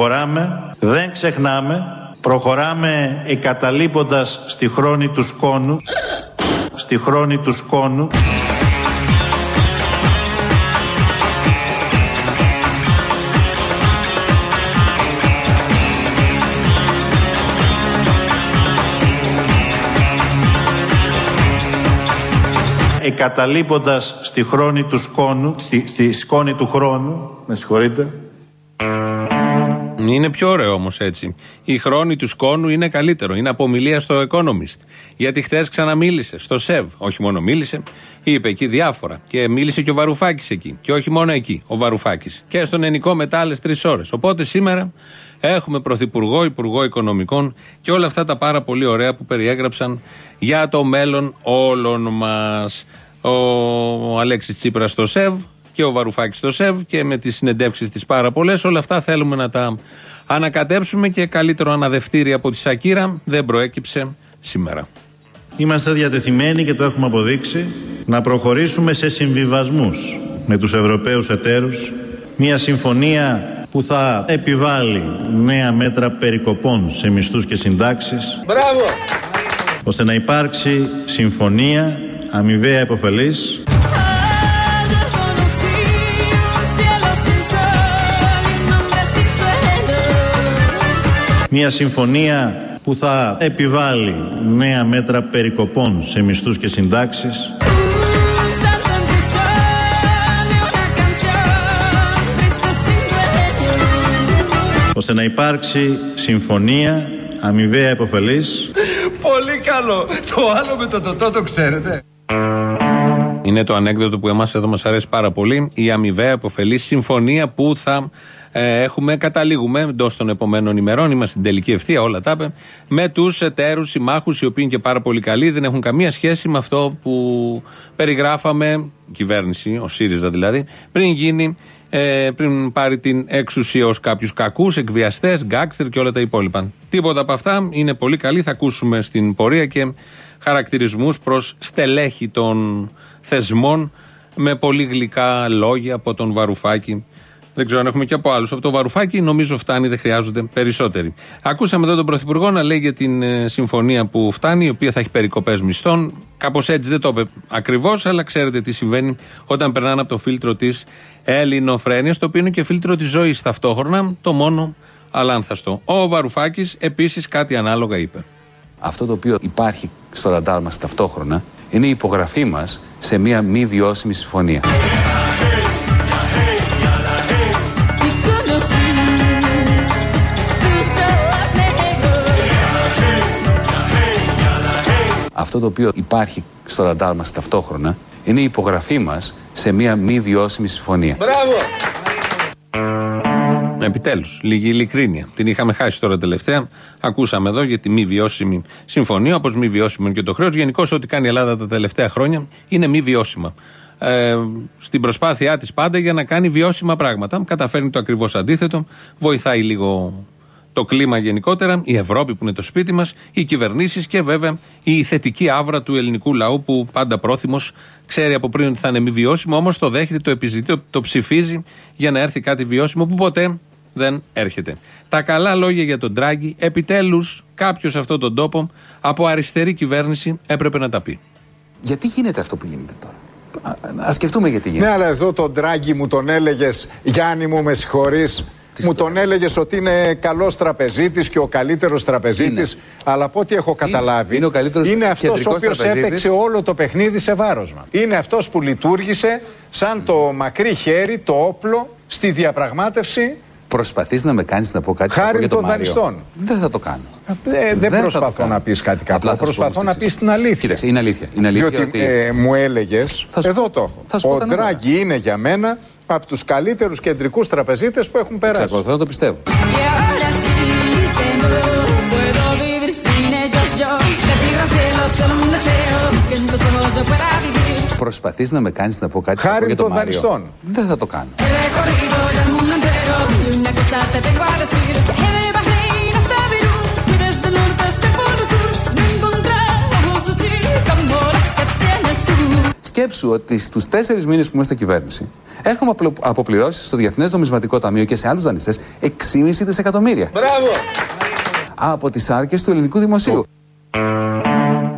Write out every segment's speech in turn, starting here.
Προχωράμε, δεν ξεχνάμε, προχωράμε εγκαταλείποντας στη χρόνη του σκόνου, στη χρόνη του σκόνου, εγκαταλείποντας στη χρόνη του σκόνου, στη, στη σκόνη του χρόνου, με συγχωρείτε, είναι πιο ωραίο όμως έτσι. Η χρόνη του σκόνου είναι καλύτερο. Είναι απομιλία στο Economist. Γιατί χθες ξαναμίλησε στο ΣΕΒ. Όχι μόνο μίλησε, είπε εκεί διάφορα. Και μίλησε και ο Βαρουφάκης εκεί. Και όχι μόνο εκεί, ο Βαρουφάκης. Και στον Ενικό μετά άλλες τρεις ώρες. Οπότε σήμερα έχουμε Πρωθυπουργό, Υπουργό Οικονομικών και όλα αυτά τα πάρα πολύ ωραία που περιέγραψαν για το μέλλον όλων μας. Ο Αλέξης Τσίπρας στο ΣΕΒ και ο Βαρουφάκης στο ΣΕΒ και με τις συνεντεύξεις της πάρα πολλές. Όλα αυτά θέλουμε να τα ανακατέψουμε και καλύτερο αναδευτήρι από τη Σακύρα δεν προέκυψε σήμερα. Είμαστε διατεθειμένοι και το έχουμε αποδείξει να προχωρήσουμε σε συμβιβασμούς με τους Ευρωπαίους εταίρους μια συμφωνία που θα επιβάλλει νέα μέτρα περικοπών σε μισθούς και συντάξεις Μπράβο! ώστε να υπάρξει συμφωνία αμοιβαία υποφελής Μια συμφωνία που θα επιβάλλει νέα μέτρα περικοπών σε μισθούς και συντάξεις. ώστε να υπάρξει συμφωνία αμοιβαία υποφελής. Πολύ καλό. Το άλλο με το τοτό το ξέρετε. Είναι το ανέκδοτο που εμάς εδώ μας αρέσει πάρα πολύ. Η αμοιβαία υποφελή συμφωνία που θα ε, έχουμε, καταλήγουμε εντός των επομένων ημερών, είμαστε στην τελική ευθεία, όλα τα είπε, με τους εταίρους, συμμάχους, οι οποίοι είναι και πάρα πολύ καλοί, δεν έχουν καμία σχέση με αυτό που περιγράφαμε, η κυβέρνηση, ο ΣΥΡΙΖΑ δηλαδή, πριν γίνει ε, πριν πάρει την εξουσία ως κάποιους κακούς, εκβιαστές, γκάξτερ και όλα τα υπόλοιπα. Τίποτα από αυτά είναι πολύ καλή. Θα ακούσουμε στην πορεία και χαρακτηρισμούς προς στελέχη των θεσμών με πολύ γλυκά λόγια από τον Βαρουφάκη δεν ξέρω αν έχουμε και από άλλους. Από το Βαρουφάκι νομίζω φτάνει, δεν χρειάζονται περισσότεροι. Ακούσαμε εδώ τον Πρωθυπουργό να λέει για την ε, συμφωνία που φτάνει, η οποία θα έχει περικοπές μισθών. Κάπως έτσι δεν το είπε ακριβώς, αλλά ξέρετε τι συμβαίνει όταν περνάνε από το φίλτρο της ελληνοφρένειας, το οποίο είναι και φίλτρο της ζωής ταυτόχρονα, το μόνο αλάνθαστο. Ο Βαρουφάκης επίσης κάτι ανάλογα είπε. Αυτό το οποίο υπάρχει στο ραντάρ μας ταυτόχρονα είναι η υπογραφή μας σε μια μη βιώσιμη συμφωνία. Αυτό το οποίο υπάρχει στο ραντάρ μας ταυτόχρονα είναι η υπογραφή μας σε μια μη βιώσιμη συμφωνία. Μπράβο! Επιτέλους, λίγη ειλικρίνεια. Την είχαμε χάσει τώρα τελευταία. Ακούσαμε εδώ για τη μη βιώσιμη συμφωνία, όπως μη βιώσιμο είναι και το χρέος. Γενικώς, ό,τι κάνει η Ελλάδα τα τελευταία χρόνια είναι μη βιώσιμα. Ε, στην προσπάθειά της πάντα για να κάνει βιώσιμα πράγματα. Καταφέρνει το ακριβώς αντίθετο. Βοηθάει λίγο το κλίμα γενικότερα, η Ευρώπη που είναι το σπίτι μας, οι κυβερνήσεις και βέβαια η θετική άβρα του ελληνικού λαού που πάντα πρόθυμος ξέρει από πριν ότι θα είναι μη βιώσιμο, όμως το δέχεται, το επιζητεί, το ψηφίζει για να έρθει κάτι βιώσιμο που ποτέ δεν έρχεται. Τα καλά λόγια για τον Τράγκη, επιτέλους κάποιος σε αυτόν τον τόπο από αριστερή κυβέρνηση έπρεπε να τα πει. Γιατί γίνεται αυτό που γίνεται τώρα; Α σκεφτούμε γιατί γίνεται. Ναι, αλλά εδώ τον Τράγκη μου τον έλεγες, Γιάννη μου, με συγχωρείς, μου τον έλεγες ότι είναι καλός τραπεζίτης και ο καλύτερος τραπεζίτης. Αλλά από ό,τι έχω καταλάβει, είναι, είναι, είναι αυτός ο οποίος έπαιξε όλο το παιχνίδι σε βάρος μας. Είναι αυτός που λειτουργήσε σαν το μακρύ χέρι, το όπλο στη διαπραγμάτευση. Προσπαθείς να με κάνεις να πω κάτι Χάρη των δανειστών. Δεν θα το κάνω. Ε, δεν, δεν προσπαθώ να πεις κάτι κακό. Προσπαθώ να πεις την αλήθεια. Κοίταξε, είναι αλήθεια. Είναι αλήθεια Διότι ότι... ε, μου έλεγες. Εδώ το έχω. Ο Ντράγκη είναι για μένα από τους καλύτερους κεντρικούς τραπεζίτες που έχουν περάσει. Εξακολουθώ να το πιστεύω. Προσπαθείς να με κάνεις να πω κάτι Χάρη για τον δανειστών. Δεν θα το κάνω. Σκέψου ότι στους τέσσερις μήνες που είμαστε κυβέρνηση έχουμε αποπληρώσεις στο Διεθνές Νομισματικό Ταμείο και σε άλλους δανειστές 6,5 δισεκατομμύρια. Μπράβο! Από τις άρκες του ελληνικού δημοσίου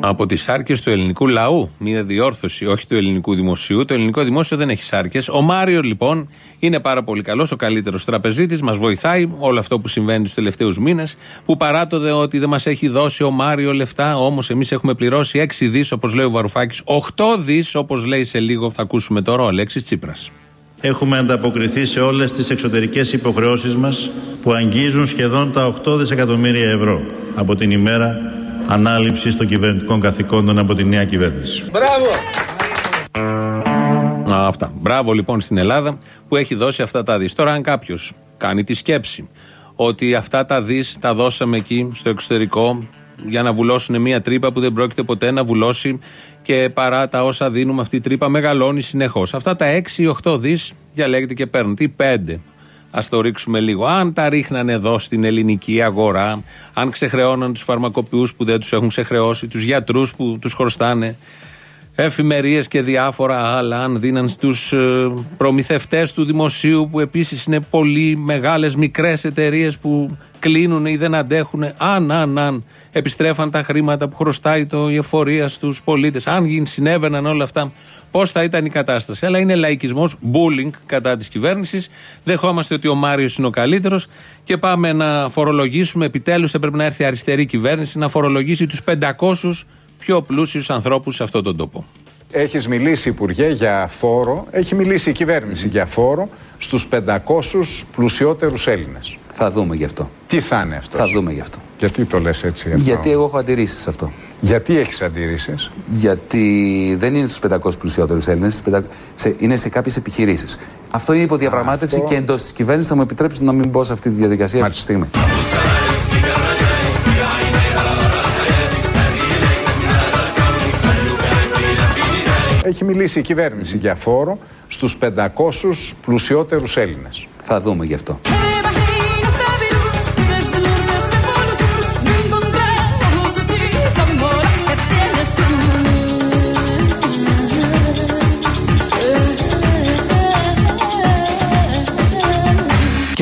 από τις σάρκες του ελληνικού λαού. Μία διόρθωση, όχι του ελληνικού δημοσίου. Το ελληνικό δημόσιο δεν έχει σάρκες. Ο Μάριο λοιπόν είναι πάρα πολύ καλός, ο καλύτερος τραπεζίτης. Μας βοηθάει όλο αυτό που συμβαίνει του τελευταίους μήνες. Που παρά το ότι δεν μας έχει δώσει ο Μάριο λεφτά, όμως εμείς έχουμε πληρώσει 6 δις, όπως λέει ο Βαρουφάκης, 8 δις, όπως λέει σε λίγο, θα ακούσουμε τώρα ο Αλέξης Τσίπρας. Έχουμε ανταποκριθεί σε όλες τις εξωτερικές υποχρεώσεις μας που αγγίζουν σχεδόν τα 8 δισεκατομμύρια ευρώ από την ημέρα ανάληψη των κυβερνητικών καθηκόντων από τη νέα κυβέρνηση. Μπράβο! Α, αυτά. Μπράβο λοιπόν στην Ελλάδα που έχει δώσει αυτά τα δις. Τώρα αν κάποιος κάνει τη σκέψη ότι αυτά τα δις τα δώσαμε εκεί στο εξωτερικό για να βουλώσουν μια τρύπα που δεν πρόκειται ποτέ να βουλώσει και παρά τα όσα δίνουμε αυτή η τρύπα μεγαλώνει συνεχώς. Αυτά τα 6 ή 8 δις διαλέγεται και παίρνουν. Τι 5 Α το ρίξουμε λίγο. Αν τα ρίχνανε εδώ στην ελληνική αγορά, αν ξεχρεώναν τους φαρμακοποιούς που δεν τους έχουν ξεχρεώσει, τους γιατρούς που τους χρωστάνε, εφημερίες και διάφορα άλλα, αν δίναν στους ε, προμηθευτές του δημοσίου, που επίσης είναι πολύ μεγάλες μικρές εταιρείες που κλείνουν ή δεν αντέχουν, αν, αν, αν επιστρέφαν τα χρήματα που χρωστάει το, η εφορία στους πολίτες, αν συνέβαιναν όλα αυτά, πώς θα ήταν η κατάσταση. Αλλά είναι λαϊκισμός, bullying κατά της κυβέρνησης. Δεχόμαστε ότι ο Μάριος είναι ο καλύτερος και πάμε να φορολογήσουμε. Επιτέλους έπρεπε να έρθει η αριστερή κυβέρνηση να φορολογήσει τους 500 πιο πλούσιους ανθρώπους σε αυτόν τον τόπο. Έχεις μιλήσει, Υπουργέ, για φόρο. Έχει μιλήσει η κυβέρνηση για φόρο στους 500 πλουσιότερους Έλληνες. Θα δούμε γι' αυτό. Τι θα είναι αυτός; Θα δούμε γι' αυτό. Γιατί το λες έτσι. Αυτό; Γιατί εγώ έχω αντιρρήσεις σε αυτό. Γιατί έχεις αντιρρήσεις; Γιατί δεν είναι στους 500 πλουσιότερους Έλληνες, είναι σε κάποιες επιχειρήσεις. Αυτό είναι υποδιαπραγμάτευση αυτό... και εντός της κυβέρνησης θα μου επιτρέψεις να μην μπω σε αυτή τη διαδικασία αυτή τη στιγμή. Έχει μιλήσει η κυβέρνηση για φόρο στους 500 πλουσιότερους Έλληνες. Θα δούμε γι' αυτό.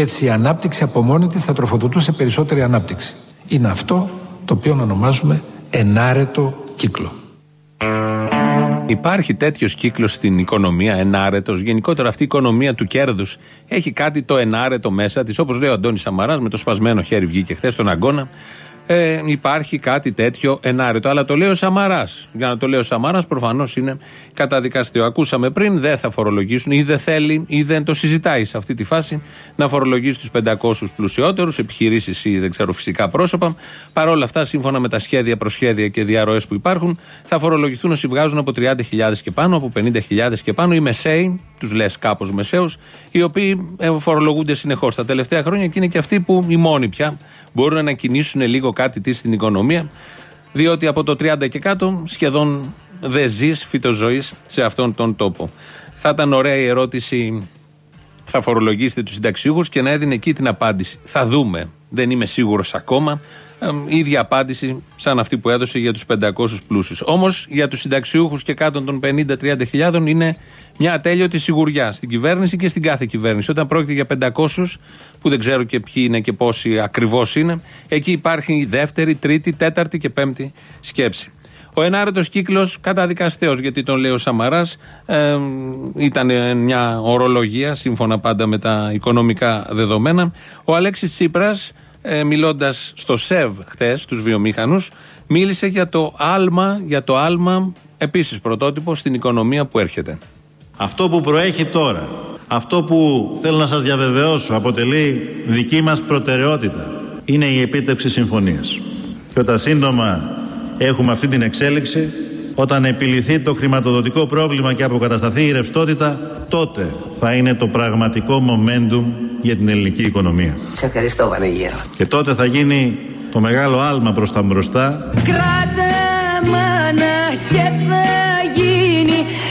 Και έτσι η ανάπτυξη από μόνη της θα τροφοδοτούσε περισσότερη ανάπτυξη. Είναι αυτό το οποίο ονομάζουμε ενάρετο κύκλο. Υπάρχει τέτοιος κύκλος στην οικονομία, ενάρετος. Γενικότερα αυτή η οικονομία του κέρδους έχει κάτι το ενάρετο μέσα της. Όπως λέει ο Αντώνης Σαμαράς, με το σπασμένο χέρι βγήκε χθες στον αγώνα ε, υπάρχει κάτι τέτοιο ενάρετο. Αλλά το λέει ο Σαμαρά. Για να το λέει ο Σαμαρά, προφανώς είναι καταδικαστικό. Ακούσαμε πριν, δεν θα φορολογήσουν ή δεν θέλει ή δεν το συζητάει σε αυτή τη φάση να φορολογήσει τους 500 πλουσιότερους, επιχειρήσεις ή δεν ξέρω φυσικά πρόσωπα. Παρ' όλα αυτά, σύμφωνα με τα σχέδια, προσχέδια και διαρροές που υπάρχουν, θα φορολογηθούν όσοι βγάζουν από 30.000 και πάνω, από 50.000 και πάνω, οι μεσαίοι, τους λες κάπως μεσαίους, οι οποίοι ε, φορολογούνται συνεχώς τα τελευταία χρόνια και είναι και αυτοί που οι μόνοι πια μπορούν να κινήσουν λίγο κάτι τι στην οικονομία, διότι από το 30 και κάτω σχεδόν δεν ζεις φυτοζωής σε αυτόν τον τόπο. Θα ήταν ωραία η ερώτηση, θα φορολογήσετε τους συνταξιούχους και να έδινε εκεί την απάντηση. Θα δούμε. Δεν είμαι σίγουρος ακόμα. Ε, ίδια απάντηση σαν αυτή που έδωσε για τους 500 πλούσιους. Όμως για τους συνταξιούχους και κάτω των 50-30 χιλιάδων είναι μια ατέλειωτη σιγουριά στην κυβέρνηση και στην κάθε κυβέρνηση. Όταν πρόκειται για 500, που δεν ξέρω και ποιοι είναι και πόσοι ακριβώς είναι, εκεί υπάρχει η δεύτερη, τρίτη, τέταρτη και πέμπτη σκέψη. Ο ενάρετος κύκλος καταδικαστέο, γιατί τον λέει ο Σαμαράς, ε, ήταν μια ορολογία σύμφωνα πάντα με τα οικονομικά δεδομένα. Ο Αλέξης Τσίπρας, ε, μιλώντας στο ΣΕΒ χθες, στου βιομήχανους, μίλησε για το άλμα, για το άλμα επίσης πρωτότυπο στην οικονομία που έρχεται. Αυτό που προέχει τώρα, αυτό που θέλω να σας διαβεβαιώσω αποτελεί δική μας προτεραιότητα είναι η επίτευξη συμφωνίας. Και όταν σύντομα έχουμε αυτή την εξέλιξη, όταν επιληθεί το χρηματοδοτικό πρόβλημα και αποκατασταθεί η ρευστότητα, τότε θα είναι το πραγματικό momentum για την ελληνική οικονομία. Σε ευχαριστώ Βανεγέρο. Και τότε θα γίνει το μεγάλο άλμα προς τα μπροστά. Κράτε μάνα και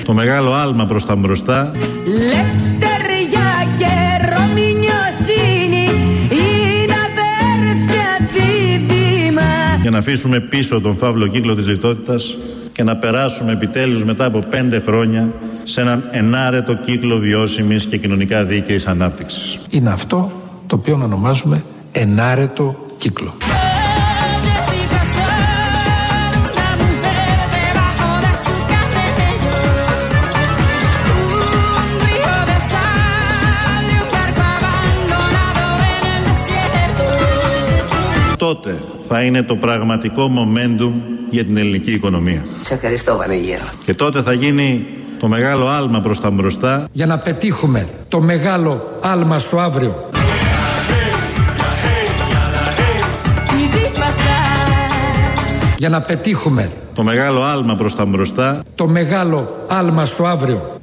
το μεγάλο άλμα προς τα μπροστά. Λευτεριά και ρομινιοσύνη είναι αδέρφια δίδυμα. Για να αφήσουμε πίσω τον φαύλο κύκλο της λιτότητας και να περάσουμε επιτέλους μετά από πέντε χρόνια σε έναν ενάρετο κύκλο βιώσιμης και κοινωνικά δίκαιης ανάπτυξης. Είναι αυτό το οποίο ονομάζουμε ενάρετο κύκλο. Θα είναι το πραγματικό momentum για την ελληνική οικονομία. Σε ευχαριστώ Βανίγερο. Και τότε θα γίνει το μεγάλο άλμα προς τα μπροστά Για να πετύχουμε το μεγάλο άλμα στο αύριο. Y vi pasar Για να πετύχουμε το μεγάλο άλμα προς τα μπροστά το μεγάλο άλμα στο αύριο.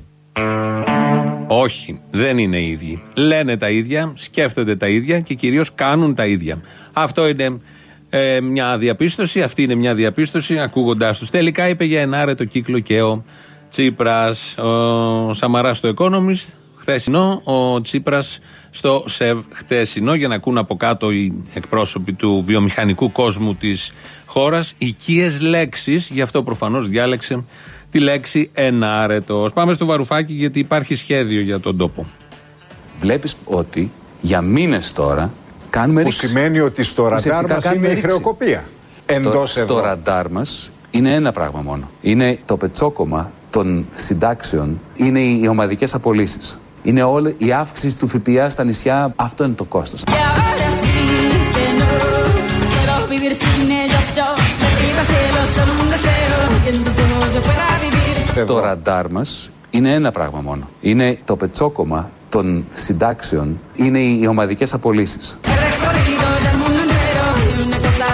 Όχι, δεν είναι οι ίδιοι. Λένε τα ίδια, σκέφτονται τα ίδια και κυρίως κάνουν τα ίδια. Αυτό είναι ε, μια διαπίστωση. Αυτή είναι μια διαπίστωση ακούγοντάς τους. Τελικά είπε για ενάρετο κύκλο και ο Τσίπρας. Ο Σαμαράς στο Economist χθεσινό, ο Τσίπρας στο ΣΕΒ χθεσινό. Για να ακούν από κάτω οι εκπρόσωποι του βιομηχανικού κόσμου της χώρας οικίες λέξεις. Γι' αυτό προφανώς διάλεξε τη λέξη ενάρετος. Πάμε στο βαρουφάκι γιατί υπάρχει σχέδιο για τον τόπο. Βλέπεις ότι για μήνες τώρα κάνουμε Που ρήξη. σημαίνει ότι στο ραντάρ Ουσιαστικά μας κάνουμε είναι η ρήξη. χρεοκοπία. Στο, Εντός στο ευρώ. ραντάρ μας είναι ένα πράγμα μόνο. Είναι το πετσόκομα των συντάξεων, είναι οι, οι ομαδικές απολύσεις. Είναι όλη η αύξηση του ΦΠΑ στα νησιά, αυτό είναι το κόστος. Y ahora sí que no Quiero vivir sin ellos yo Arriba el cielo son un deseo Que entonces no se pueda vivir Στο ραντάρ μας είναι ένα πράγμα μόνο. Είναι το πετσόκομα των συντάξεων, είναι οι, οι ομαδικές απολύσεις.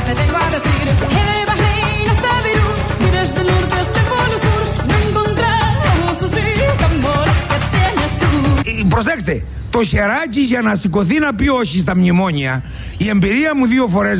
Te tengo a decir Que de Bahrein hasta Beirut Y desde el norte hasta el polo sur No encontramos así Como las que tienes tú Ε, Προσέξτε, το χεράκι για να σηκωθεί να πει όχι στα μνημόνια, η εμπειρία μου δύο φορέ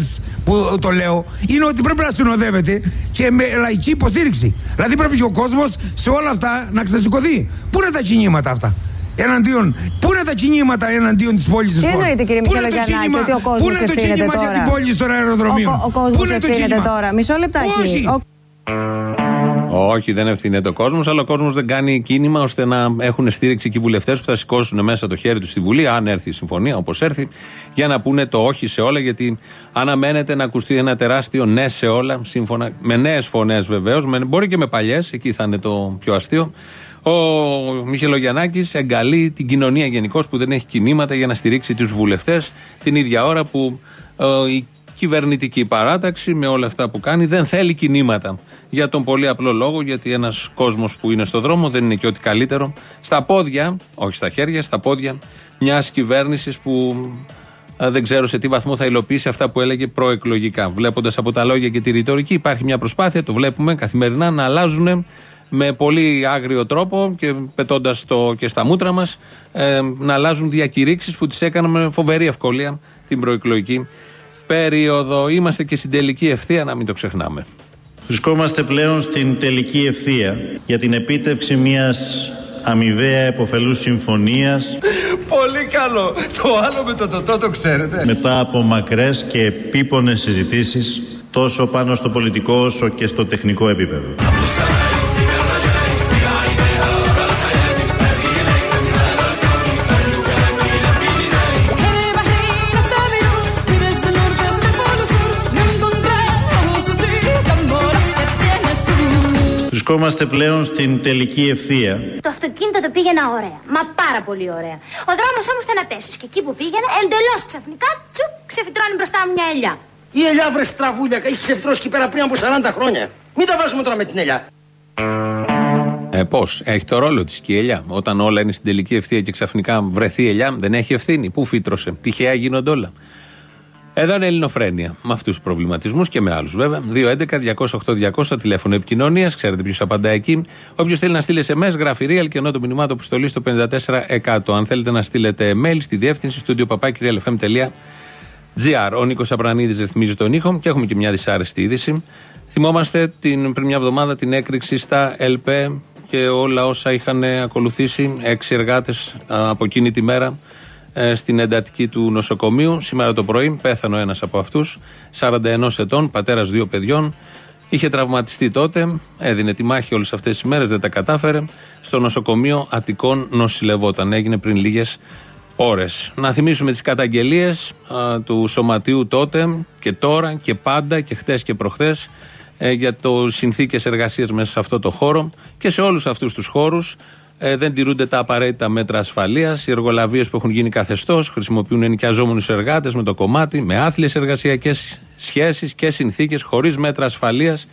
που το λέω, είναι ότι πρέπει να συνοδεύεται και με λαϊκή υποστήριξη. Δηλαδή πρέπει και ο κόσμο σε όλα αυτά να ξεσηκωθεί. Πού είναι τα κινήματα αυτά. Εναντίον, πού είναι τα κινήματα εναντίον της πόλης της Τι εννοείτε, κύριε Μιχελογιαννάκη, ότι ο κόσμος Πού είναι το ευθύνεται κίνημα για τώρα; την πόλη των αεροδρομίων. Ο, ο, ο Πού κόσμο είναι το ευθύνεται κίνημα; τώρα; Μισό λεπτάκι. Όχι. Ο- Όχι, δεν ευθύνεται ο κόσμος, αλλά ο κόσμος δεν κάνει κίνημα ώστε να έχουν στήριξη και οι βουλευτές που θα σηκώσουν μέσα το χέρι τους στη Βουλή, αν έρθει η συμφωνία, όπως έρθει, για να πούνε το όχι σε όλα, γιατί αναμένεται να ακουστεί ένα τεράστιο ναι σε όλα, σύμφωνα με νέες φωνές βεβαίως, μπορεί και με παλιές, εκεί θα είναι το πιο αστείο. Ο Μιχελογιαννάκης εγκαλεί την κοινωνία γενικώς που δεν έχει κινήματα για να στηρίξει τους βουλευτές την ίδια ώρα που ε, η κυβερνητική παράταξη με όλα αυτά που κάνει δεν θέλει κινήματα. Για τον πολύ απλό λόγο, γιατί ένας κόσμος που είναι στο δρόμο δεν είναι και ό,τι καλύτερο. Στα πόδια, όχι στα χέρια, στα πόδια μιας κυβέρνησης που ε, δεν ξέρω σε τι βαθμό θα υλοποιήσει αυτά που έλεγε προεκλογικά. Βλέποντας από τα λόγια και τη ρητορική, υπάρχει μια προσπάθεια, το βλέπουμε καθημερινά, να αλλάζουν με πολύ άγριο τρόπο και πετώντας το και στα μούτρα μας, να αλλάζουν διακηρύξεις που τις έκαναν με φοβερή ευκολία την προεκλογική περίοδο. Είμαστε και στην τελική ευθεία, να μην το ξεχνάμε. Βρισκόμαστε πλέον στην τελική ευθεία για την επίτευξη μιας αμοιβαία εποφελούς συμφωνίας Πολύ καλό. Το άλλο με το τοτό το ξέρετε. μετά από μακρές και επίπονες συζητήσεις τόσο πάνω στο πολιτικό όσο και στο τεχνικό επίπεδο. Βρισκόμαστε πλέον στην τελική ευθεία Το αυτοκίνητο το πήγαινα ωραία. Μα πάρα πολύ ωραία. Ο δρόμος όμως ήταν απέσιος και εκεί που πήγαινα, εντελώς ξαφνικά, τσουπ, ξεφυτρώνει μπροστά μου μια ελιά. Η ελιά βρε στραβούλια, έχει ξεφτρώσει εκεί πέρα πριν από 40 χρόνια. Μην τα βάζουμε τώρα με την ελιά. Ε, Πώς, έχει το ρόλο της και η ελιά. Όταν όλα είναι στην τελική ευθεία και ξαφνικά βρεθεί η ελιά, δεν έχει ευθύνη. Πού φύτρωσε, τυχαία γίνονται όλα. Εδώ είναι Ελληνοφρένεια. Με αυτούς τους προβληματισμούς και με άλλους βέβαια. 211-208-200 τηλέφωνο επικοινωνίας. Ξέρετε ποιος απαντά εκεί. Όποιος θέλει να στείλει SMS, γράφει real και ενώ το μηνυμά του αποστολής στο 54%. Αν θέλετε να στείλετε mail στη διεύθυνση στο gr. Ο Νίκος Απρανίδης ρυθμίζει τον ήχο και έχουμε και μια δυσάρεστη είδηση. Θυμόμαστε την, πριν μια εβδομάδα την έκρηξη στα ΕΛΠΕ και όλα όσα είχαν ακολουθήσει. Έξι εργάτες από εκείνη τη μέρα ε, στην εντατική του νοσοκομείου. Σήμερα το πρωί πέθανε ο ένας από αυτούς, 41 ετών, πατέρας δύο παιδιών. Είχε τραυματιστεί τότε, έδινε τη μάχη όλες αυτές τις μέρες, δεν τα κατάφερε. Στο νοσοκομείο Αττικών νοσηλευόταν. Έγινε πριν λίγες ώρες. Να θυμίσουμε τις καταγγελίες του σωματείου τότε και τώρα και πάντα και χτες και προχθές ε, για το συνθήκες εργασίας μέσα σε αυτό το χώρο και σε όλους αυτούς τους χώρους. Ε, δεν τηρούνται τα απαραίτητα μέτρα ασφαλείας. Οι εργολαβίες που έχουν γίνει καθεστώς χρησιμοποιούν ενοικιαζόμενους εργάτες με το κομμάτι, με άθλιες εργασιακές σχέσεις και συνθήκες χωρίς μέτρα ασφαλείας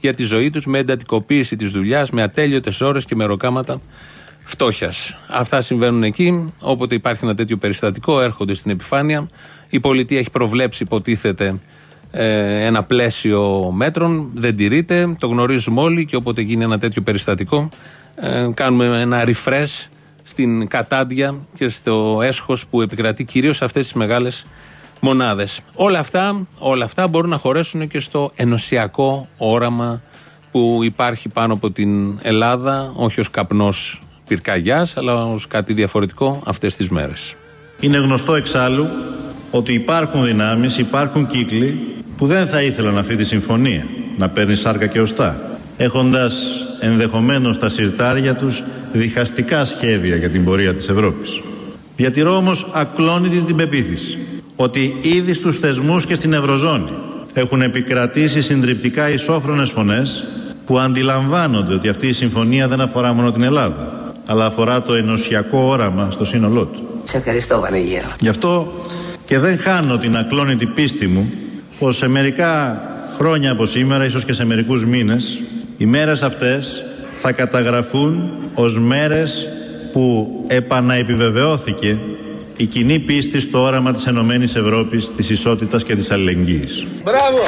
για τη ζωή τους, με εντατικοποίηση της δουλειάς, με ατέλειωτες ώρες και με ροκάματα φτώχειας. Αυτά συμβαίνουν εκεί. Όποτε υπάρχει ένα τέτοιο περιστατικό, έρχονται στην επιφάνεια. Η πολιτεία έχει προβλέψει, υποτίθεται, ε, ένα πλαίσιο μέτρων. Δεν τηρείται. Το γνωρίζουμε όλοι και όποτε γίνει ένα τέτοιο περιστατικό, ε, κάνουμε ένα refresh στην κατάντια και στο έσχος που επικρατεί κυρίως σε αυτές τις μεγάλες μονάδες. Όλα αυτά, όλα αυτά μπορούν να χωρέσουν και στο ενωσιακό όραμα που υπάρχει πάνω από την Ελλάδα, όχι ως καπνός πυρκαγιάς, αλλά ως κάτι διαφορετικό αυτές τις μέρες. Είναι γνωστό εξάλλου ότι υπάρχουν δυνάμεις, υπάρχουν κύκλοι που δεν θα ήθελαν αυτή τη συμφωνία να παίρνει σάρκα και οστά έχοντας ενδεχομένως τα συρτάρια τους διχαστικά σχέδια για την πορεία της Ευρώπης. Διατηρώ όμως ακλόνητη την πεποίθηση ότι ήδη στους θεσμούς και στην Ευρωζώνη έχουν επικρατήσει συντριπτικά ισόφρονες φωνές που αντιλαμβάνονται ότι αυτή η συμφωνία δεν αφορά μόνο την Ελλάδα αλλά αφορά το ενωσιακό όραμα στο σύνολό του. Σε ευχαριστώ Βανεγέρο. Γι' αυτό και δεν χάνω την ακλόνητη πίστη μου πως σε μερικά χρόνια από σήμερα, ίσως και σε μερικούς μήνες, οι μέρες αυτές θα καταγραφούν ως μέρες που επαναεπιβεβαιώθηκε η κοινή πίστη στο όραμα της Ενωμένης Ευρώπης, της ισότητας και της αλληλεγγύης. Μπράβο!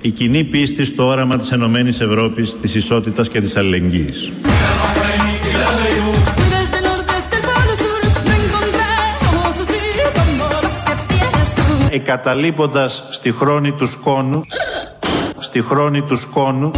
Η κοινή πίστη στο όραμα της Ενωμένης Ευρώπης, της ισότητας και της αλληλεγγύης. Εκαταλείποντας στη χρόνη του σκόνου, στη χρόνη του σκόνου,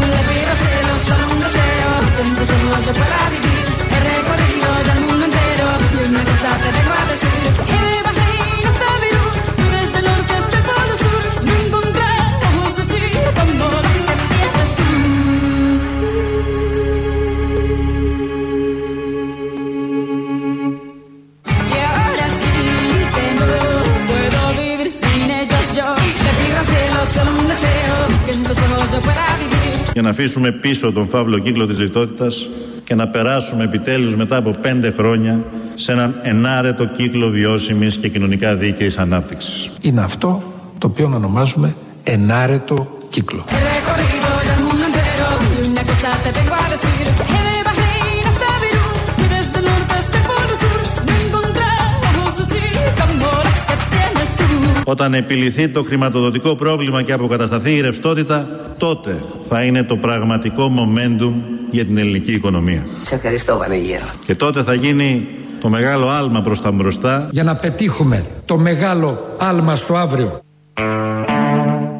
για να αφήσουμε πίσω τον φαύλο κύκλο της λιτότητας και να περάσουμε επιτέλους μετά από πέντε χρόνια σε έναν ενάρετο κύκλο βιώσιμης και κοινωνικά δίκαιης ανάπτυξης. Είναι αυτό το οποίο ονομάζουμε ενάρετο κύκλο. Όταν επιληθεί το χρηματοδοτικό πρόβλημα και αποκατασταθεί η ρευστότητα, τότε θα είναι το πραγματικό momentum για την ελληνική οικονομία. Σε ευχαριστώ Βανεγέρο. Και τότε θα γίνει το μεγάλο άλμα προς τα μπροστά Για να πετύχουμε το μεγάλο άλμα στο αύριο.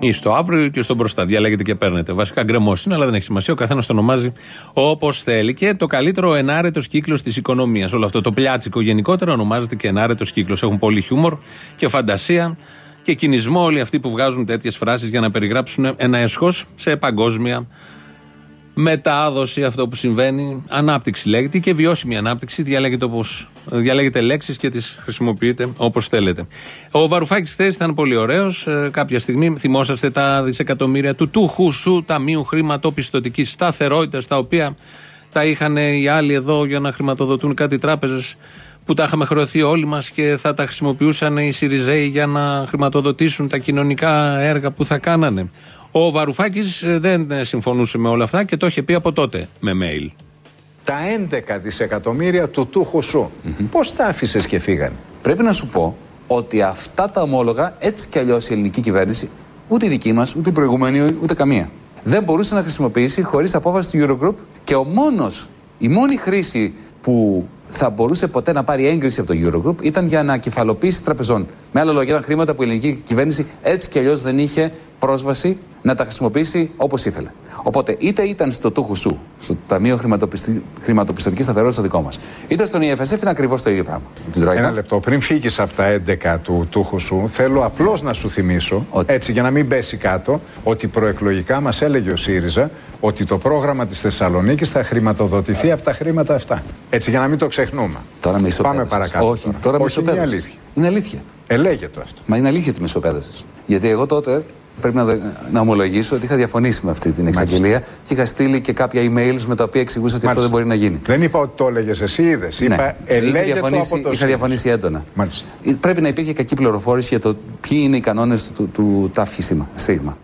Ή στο αύριο και στο μπροστά. Διαλέγετε και παίρνετε. Βασικά γκρεμός είναι, αλλά δεν έχει σημασία. Ο καθένας το ονομάζει όπως θέλει. Και το καλύτερο ενάρετος κύκλος της οικονομίας. Όλο αυτό το πλιάτσικο γενικότερα ονομάζεται και ενάρετος κύκλος. Έχουν πολύ χιούμορ και φαντασία και κινησμό όλοι αυτοί που βγάζουν τέτοιες φράσεις για να περιγράψουν ένα έσχος σε παγκόσμια μετάδοση αυτό που συμβαίνει. Ανάπτυξη λέγεται και βιώσιμη ανάπτυξη. Διαλέγετε, όπως, διαλέγετε λέξεις και τις χρησιμοποιείτε όπως θέλετε. Ο Βαρουφάκης χθες ήταν πολύ ωραίος. κάποια στιγμή θυμόσαστε τα δισεκατομμύρια του τούχου σου Ταμείου Χρηματοπιστωτικής Σταθερότητας, τα οποία τα είχαν οι άλλοι εδώ για να χρηματοδοτούν κάτι τράπεζες που τα είχαμε χρεωθεί όλοι μας και θα τα χρησιμοποιούσαν οι Σιριζέοι για να χρηματοδοτήσουν τα κοινωνικά έργα που θα κάνανε. Ο Βαρουφάκης δεν συμφωνούσε με όλα αυτά και το είχε πει από τότε με mail. Τα 11 δισεκατομμύρια του τούχου σου. Πώς τα άφησες και φύγαν; Πρέπει να σου πω ότι αυτά τα ομόλογα, έτσι κι αλλιώς η ελληνική κυβέρνηση, ούτε η δική μας, ούτε η προηγούμενη, ούτε καμία, δεν μπορούσε να χρησιμοποιήσει χωρίς απόφαση του Eurogroup και ο μόνος, η μόνη χρήση που θα μπορούσε ποτέ να πάρει έγκριση από το Eurogroup ήταν για να κεφαλοποιήσει τραπεζών. Με άλλα λόγια, ήταν χρήματα που η ελληνική κυβέρνηση έτσι κι αλλιώς δεν είχε πρόσβαση να τα χρησιμοποιήσει όπως ήθελε. Οπότε είτε ήταν στο τούχου σου, στο Ταμείο Χρηματοπιστη... Χρηματοπιστωτικής Σταθερότητας το δικό μας, είτε στον EFSF είναι ακριβώς το ίδιο πράγμα. Την Τρόικα. Ένα λεπτό. Πριν φύγεις από τα 11 του τούχου σου, θέλω απλώς να σου θυμίσω, έτσι για να μην πέσει κάτω, ότι προεκλογικά μας έλεγε ο ΣΥΡΙΖΑ ότι το πρόγραμμα της Θεσσαλονίκης θα χρηματοδοτηθεί από τα χρήματα αυτά. Έτσι για να μην το ξεχνούμε. Τώρα με Πάμε ισοπαίδωσες. παρακάτω. Όχι, τώρα με Όχι, είναι ισοπαίδωσες. αλήθεια. Είναι αλήθεια. Ελέγεται αυτό. Μα είναι αλήθεια ότι με ισοπαίδωσες. Γιατί εγώ τότε πρέπει να, δο- να ομολογήσω ότι είχα διαφωνήσει με αυτή την εξαγγελία και είχα στείλει και κάποια emails με τα οποία εξηγούσα ότι αυτό δεν μπορεί να γίνει. Δεν είπα ότι το έλεγες εσύ, είδες. Είπα Ναι. ελέγεται είχα το διαφωνήσει, από το είχα ΣΥΡΙΖΑ. διαφωνήσει έντονα. Μάλιστα. Ε, Πρέπει να υπήρχε κακή πληροφόρηση για το ποιοι είναι οι κανόνες του, του ΤΑΦΧ ΣΥΓΜΑ.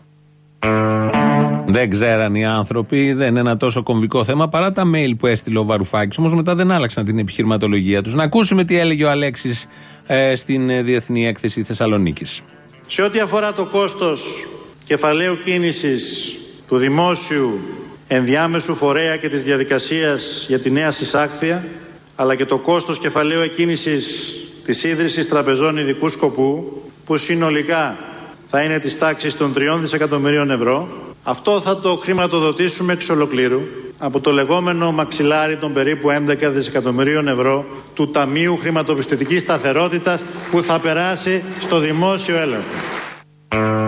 Δεν ξέραν οι άνθρωποι, δεν είναι ένα τόσο κομβικό θέμα παρά τα mail που έστειλε ο Βαρουφάκης. Όμως μετά δεν άλλαξαν την επιχειρηματολογία τους. Να ακούσουμε τι έλεγε ο Αλέξης ε, στην ε, Διεθνή Έκθεση Θεσσαλονίκης. Σε ό,τι αφορά το κόστος κεφαλαίου κίνησης του δημόσιου ενδιάμεσου φορέα και της διαδικασίας για τη νέα συσάκθεια, αλλά και το κόστος κεφαλαίου εκκίνησης της ίδρυσης τραπεζών ειδικού σκοπού, που συνολικά θα είναι της τάξης των 3 δισεκατομμυρίων ευρώ, αυτό θα το χρηματοδοτήσουμε εξ ολοκλήρου από το λεγόμενο μαξιλάρι των περίπου 11 δισεκατομμυρίων ευρώ του Ταμείου Χρηματοπιστωτικής Σταθερότητας που θα περάσει στο δημόσιο έλεγχο.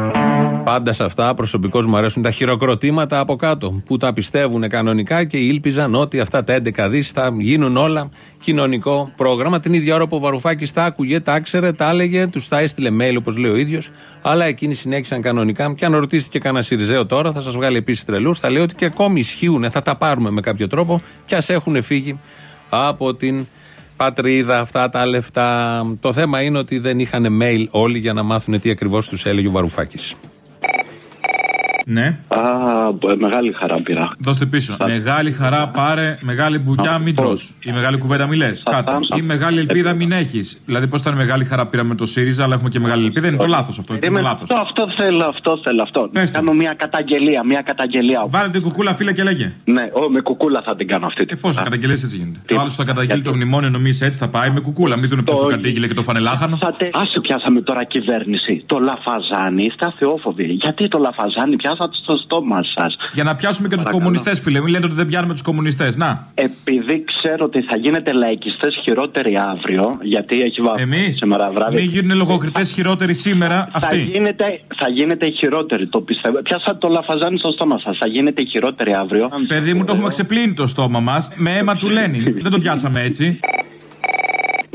Πάντα σε αυτά προσωπικώς μου αρέσουν τα χειροκροτήματα από κάτω που τα πιστεύουν κανονικά και ήλπιζαν ότι αυτά τα 11 δις θα γίνουν όλα κοινωνικό πρόγραμμα. Την ίδια ώρα που ο Βαρουφάκης τα άκουγε, τα ήξερε, τα έλεγε, τους τα έστειλε mail όπως λέει ο ίδιος, αλλά εκείνοι συνέχισαν κανονικά. Και αν ρωτήσετε και κανένα Σιριζέο τώρα, θα σας βγάλει επίσης τρελούς, θα λέει ότι και ακόμη ισχύουν, θα τα πάρουμε με κάποιο τρόπο και ας έχουν φύγει από την πατρίδα αυτά τα λεφτά. Το θέμα είναι ότι δεν είχαν mail όλοι για να μάθουν τι ακριβώς τους έλεγε ο Βαρουφάκης. Ναι. Α, μπ- μεγάλη χαρά πήρα. Δώστε πίσω. Μεγάλη χαρά πάρε, μεγάλη μπουκιά μην τρως. Η μεγάλη κουβέντα μη λες. Κάτω. Η μεγάλη ελπίδα μην έχεις. Δηλαδή, πώς ήταν μεγάλη χαρά πήραμε το ΣΥΡΙΖΑ, αλλά έχουμε και μεγάλη ελπίδα. Είναι το λάθος αυτό. Είναι το Είμαι- λάθος. αυτό, αυτό θέλω, αυτό θέλω, αυτό. Κάνω μια καταγγελία, μια καταγγελία. Βάλε την κουκούλα, φίλε, και λέγε. Ναι, ο, με κουκούλα θα την κάνω αυτή. Ε, Πώς καταγγελίες έτσι γίνεται. Και ο άλλος που θα καταγγείλει το μνημόνιο νομίζεις έτσι θα πάει με κουκούλα. Μην δουν ποιος το κατήγγειλε και το φανελάχανο. Άσε πιάσαμε τώρα κυβέρνηση. Το λαφαζάνι, είστε αθεόφοβοι. Γιατί το λαφαζάνι πιάσατε στο στόμα σας. Για να πιάσουμε και τους Παρακαλώ. κομμουνιστές, φίλε. Μην λέτε ότι δεν πιάνουμε τους κομμουνιστές. Να. Επειδή ξέρω ότι θα γίνετε λαϊκιστές χειρότεροι αύριο, γιατί έχει βάλει Εμείς; σήμερα βράδυ. Μην γίνουν λογοκριτές χειρότεροι σήμερα Θα αυτοί. γίνετε, θα γίνετε χειρότεροι, το πιστεύω. Πιάσατε το λαφαζάνι στο στόμα σας. Θα γίνετε χειρότεροι αύριο. Παιδί μου, το έχουμε ξεπλύνει το στόμα μας με αίμα του Λένιν. Δεν το πιάσαμε έτσι.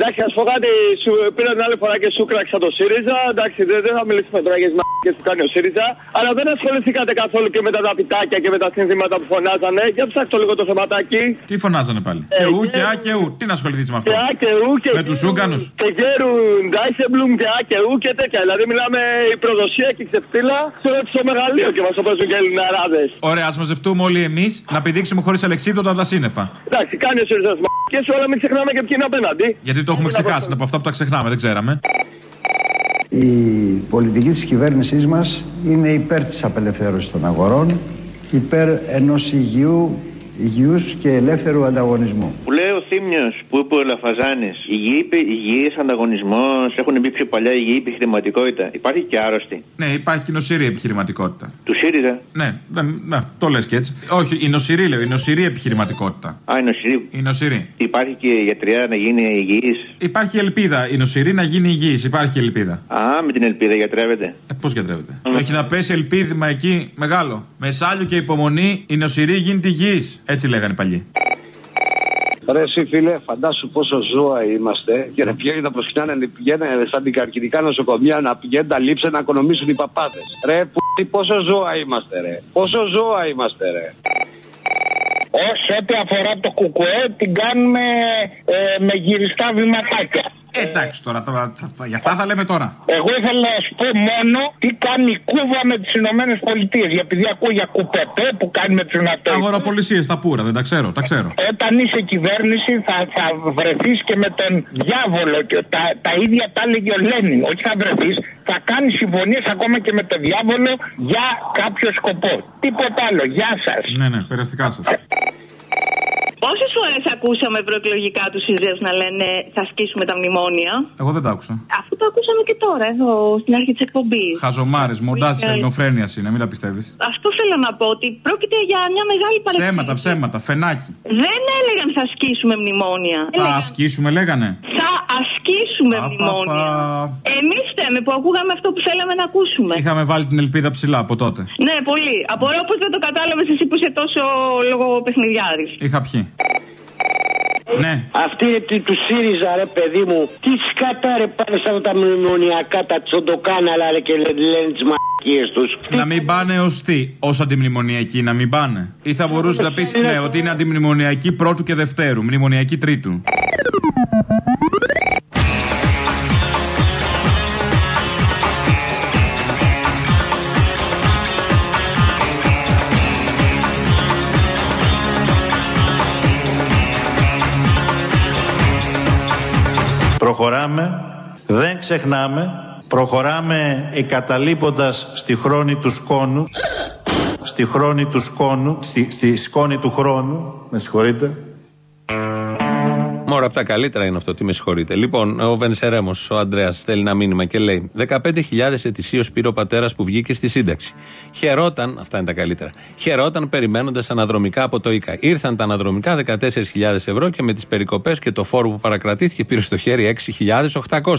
Εντάξει, ας πω κάτι, σου πήρα την άλλη φορά και σου κράξα το ΣΥΡΙΖΑ. Εντάξει, δεν, δεν θα μιλήσουμε τώρα για τις μαγικέ που κάνει ο ΣΥΡΙΖΑ. Αλλά δεν ασχοληθήκατε καθόλου και με τα ταπιτάκια και με τα συνθήματα που φωνάζανε. Για ψάξτε λίγο το θεματάκι. Τι φωνάζανε πάλι; Ε, Και ου ε, και α και ου. Τι να ασχοληθεί με αυτό; Και α και ου και. Με τους Ούγκανους; Και γέρουν Ντάισεμπλουμ και α και ου και τέτοια. Δηλαδή μιλάμε η προδοσία και η ξεφτύλα στο, στο μεγαλείο και μας το παίζουν και Ελληναράδες. Ωραία, ας μαζευτούμε όλοι εμείς να πηδήξουμε χωρίς αλεξίπτωτα από τα σύννεφα. Εντάξει, κάνει ο ΣΥΡΙΖΑ και όλα μην ξεχνάμε και ποιοι είναι απέναντι. Γιατί το έχουμε ξεχάσει. Είναι από αυτά που τα ξεχνάμε, δεν ξέραμε. Η πολιτική της κυβέρνησής μας είναι υπέρ της απελευθέρωσης των αγορών, υπέρ ενός υγιού, υγιούς και ελεύθερου ανταγωνισμού. Που λέει ο Θήμιο που είπε ο Λαφαζάνη, υγιή ανταγωνισμός, έχουν μπει πιο παλιά υγιή επιχειρηματικότητα. Υπάρχει και άρρωστη. Ναι, υπάρχει και νοσηρή επιχειρηματικότητα. Του ΣΥΡΙΖΑ; Ναι, ναι, ναι το λες και έτσι. Όχι, η νοσηρή λέω, η νοσηρή επιχειρηματικότητα. Α, η νοσηρή. Η νοσηρή. Υπάρχει και γιατριά να γίνει υγιή. Υπάρχει ελπίδα. Η νοσηρή να γίνει υγιή. Υπάρχει ελπίδα. Α, με την ελπίδα γιατρεύεται. Ε, Πώς γιατρεύεται; Έχει να πέσει ελπίδημα εκεί μεγάλο. Με σάλιο και υπομονή η νοσηρή γίνεται υγιή. Έτσι λέγανε οι παλιοί. Ρε εσύ φίλε, φαντάσου πόσο ζώα είμαστε και να πηγαίνει τα προσκυνάνε να πηγαίνουν στα αντικαρκητικά νοσοκομεία να πηγαίνουν τα λείψε να οικονομήσουν οι παπάδες. Ρε που, πόσο ζώα είμαστε ρε. Πόσο ζώα είμαστε ρε. Όσο ό,τι αφορά το κουκουέ την κάνουμε ε, με γυριστά βηματάκια. Ε, εντάξει τώρα, τώρα θα- θα- για αυτά θα λέμε τώρα. Εγώ ήθελα να σου πω μόνο τι κάνει η Κούβα με τις Ηνωμένες Πολιτείες. Επειδή ακούω για κουπεπέ που κάνει με τους Ινατοικού. Αγοραπολισίε τα πουρα, δεν τα ξέρω, τα ξέρω. Όταν είσαι κυβέρνηση θα, θα βρεθείς και με τον διάβολο. Και τα, τα ίδια τα έλεγε ο Λένιν. Όχι θα βρεθείς, θα κάνεις συμφωνίες ακόμα και με τον διάβολο για κάποιο σκοπό. Τίποτα άλλο. Γεια σας. Ναι, ναι, περαστικά σας. Πόσες φορές ακούσαμε προεκλογικά τους ΣΥΡΙΖΑ να λένε θα σκίσουμε τα μνημόνια. Εγώ δεν το άκουσα. Αφού το ακούσαμε και τώρα, εδώ στην αρχή της εκπομπής. Χαζομάρε, μοντάζ τη Πολύ ελληνοφρένειας είναι, μην τα πιστεύεις. Αυτό θέλω να πω ότι πρόκειται για μια μεγάλη παρεξήγηση. Ψέματα, ψέματα, φενάκι. Δεν έλεγαν θα ασκήσουμε μνημόνια. Θα Έλεγαν ασκήσουμε, λέγανε. θα ασκήσουμε μνημόνια. Εμείς φταίμε που ακούγαμε αυτό που θέλαμε να ακούσουμε. Είχαμε βάλει την ελπίδα ψηλά από τότε. Ναι, πολύ. Απορώ πως δεν το κατάλαβες εσύ που είσαι τόσο λογοπαιχνιδιάρη. Είχα πιει. Ναι. Αυτή του, του ΣΥΡΙΖΑ, ρε παιδί μου, τι σκατά ρε πάνε σε αυτά τα μνημονιακά, τα τσοντοκάναλα ρε και λέ- λένε τις μαλακίες τους. Να μην πάνε ως τι, ως αντιμνημονιακοί, να μην πάνε. Ή θα μπορούσες να πεις ναι, ότι είναι αντιμνημονιακή πρώτου και δευτέρου, μνημονιακή τρίτου. Προχωράμε, δεν ξεχνάμε, προχωράμε εγκαταλείποντας στη χρόνη του σκόνου, στη χρόνη του σκόνου, στη, στη σκόνη του χρόνου, με συγχωρείτε, Μόρα από τα καλύτερα είναι αυτό, τι με συγχωρείτε. Λοιπόν, ο Βενσερέμος, ο Αντρέα, στέλνει ένα μήνυμα και λέει: 15.000 ετησίως πήρε ο πατέρας που βγήκε στη σύνταξη. Χαιρόταν, αυτά είναι τα καλύτερα. Χαιρόταν περιμένοντας αναδρομικά από το ΙΚΑ. Ήρθαν τα αναδρομικά 14.000 ευρώ και με τις περικοπές και το φόρο που παρακρατήθηκε πήρε στο χέρι 6.800.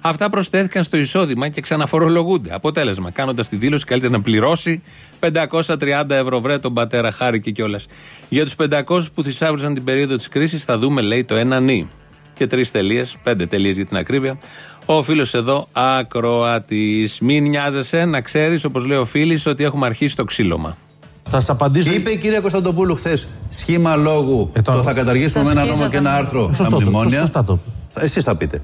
Αυτά προσθέθηκαν στο εισόδημα και ξαναφορολογούνται. Αποτέλεσμα, κάνοντας τη δήλωση, καλύτερα να πληρώσει 530 ευρώ. Βρε τον πατέρα, χάρηκε κιόλας. Για τους 500 που θησάβριζαν την περίοδο της κρίσης, θα δούμε, λέει, το ένα νι. Και τρεις τελείες, πέντε τελείες για την ακρίβεια. Ο φίλος εδώ, ακροατής. Μην νοιάζεσαι, να ξέρεις, όπως λέει ο φίλης, ότι έχουμε αρχίσει το ξύλωμα. Θα σας απαντήσω. Είπε η κυρία Κωνσταντοπούλου χθες; Σχήμα λόγου. Ε, το- το θα καταργήσουμε Το με ένα σκίζω νόμο και το ένα νόμο. άρθρο. Σωστό τα το- μνημόνια. σωστά το Εσείς θα πείτε.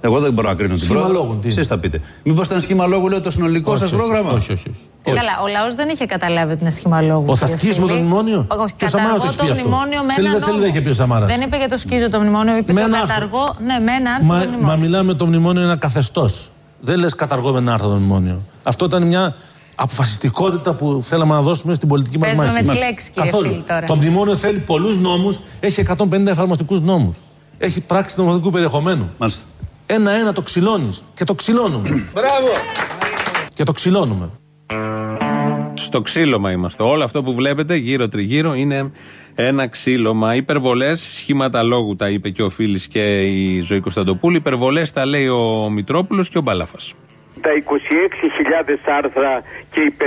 Εγώ δεν μπορώ να κρίνω την Σχήμα πρόοδο. λόγου, τι Εσείς θα πείτε. Μήπως ήταν σχήμα λόγου, λέω, το συνολικό Όχι, σας όχι, πρόγραμμα; όχι, όχι, όχι. Καλά, ο λαός δεν είχε καταλάβει ότι είναι σχήμα λόγου. Ο, θα κύριε σκίσουμε το Φίλη. μνημόνιο; Όχι, Και ο Σαμάρας το καταργώ έχει το πει αυτό; μνημόνιο με Σελίδα, ένα σελίδα νόμο. είχε πει ο Σαμάρας. Δεν είπε για το σκίζω το μνημόνιο, είπε Με το ένα άρθρο. καταργώ. Ναι, με ένα άρθρο το Μα, μνημόνιο. μα μιλάμε το μνημόνιο είναι ένα καθεστώς. Δεν λες καταργώ με ένα άρθρο το μνημόνιο. Αυτό ήταν μια αποφασιστικότητα που θέλαμε να δώσουμε στην πολιτική μας Πες με μάχη. με τις Μάλιστα. λέξεις, κύριε Καθόλου. Φίλη, τώρα. Το μνημόνιο θέλει πολλούς νόμους, έχει 150 εφαρμοστικούς νόμους. Έχει πράξη νομοθετικού περιεχομένου. Μάλιστα. Ένα-ένα το ξυλώνεις. Και το ξυλώνουμε. Μπράβο! και το ξυλώνουμε. Στο ξύλωμα είμαστε. Όλο αυτό που βλέπετε γύρω τριγύρω είναι ένα ξύλωμα. Υπερβολές, σχήματα λόγου τα είπε και ο Φίλης και η Ζωή Κωνσταντοπούλου. Υπερβολές τα λέει ο Μητρόπουλος και ο Μπάλαφα. Τα 26.000 άρθρα και οι 523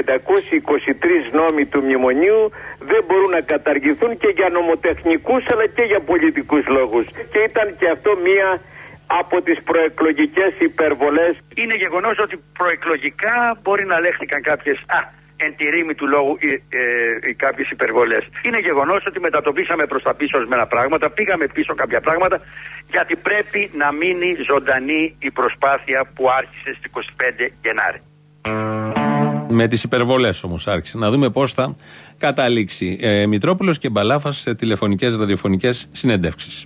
νόμοι του μνημονίου δεν μπορούν να καταργηθούν και για νομοτεχνικούς αλλά και για πολιτικούς λόγους. Και ήταν και αυτό μία από τις προεκλογικές υπερβολές. Είναι γεγονός ότι προεκλογικά μπορεί να λέχθηκαν κάποιες. Α, εν τη ρήμη του λόγου οι, ε, οι κάποιες υπερβολές. Είναι γεγονός ότι μετατοπίσαμε προς τα πίσω ορισμένα πράγματα, πήγαμε πίσω κάποια πράγματα, γιατί πρέπει να μείνει ζωντανή η προσπάθεια που άρχισε στις 25 Γενάρη. Με τις υπερβολές όμως άρχισε. Να δούμε πώς θα καταλήξει. Ε, Μητρόπουλος και Μπαλάφας σε τηλεφωνικές ραδιοφωνικές συνεντεύξεις.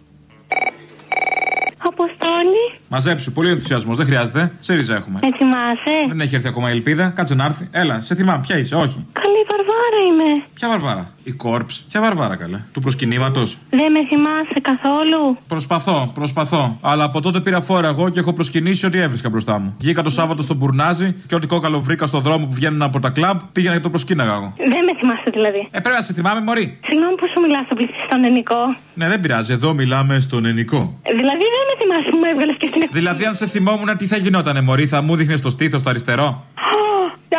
Αποστόλη, Μαζέψου, πολύ ενθουσιασμός, δεν χρειάζεται. Σε ρίζα έχουμε. με θυμάσαι. Δεν έχει έρθει ακόμα η ελπίδα, κάτσε να έρθει. Έλα, σε θυμάμαι, ποια είσαι, όχι. Καλή Βαρβάρα είμαι. Ποια βαρβάρα; Η κόρψ, ποια βαρβάρα καλέ; Του προσκυνήματος. Δεν με θυμάσαι καθόλου; Προσπαθώ, προσπαθώ. Αλλά από τότε πήρα φόρα εγώ και έχω προσκυνήσει ό,τι έβρισκα μπροστά μου. Βγήκα το Σάββατο στον Μπουρνάζι και ό,τι κόκαλο βρήκα στον δρόμο που βγαίνουν από τα κλαμπ πήγαινα και το προσκύναγα εγώ. Δεν με θυμάσαι δηλαδή. Ε, πρέπει να σε θυμάμαι, Μωρή. Συγγνώμη που σου μιλάω στο πληθυσμό στον ελληνικό. Ναι, δεν πειράζει, εδώ μιλάμε στον ενικό. Δηλαδή δεν με θυμάσαι που με έβγαλες και στην Δηλαδή, αν σε θυμόμουν, τι θα γινότανε, Μωρή, θα μου δείχνες το στήθος το αριστερό;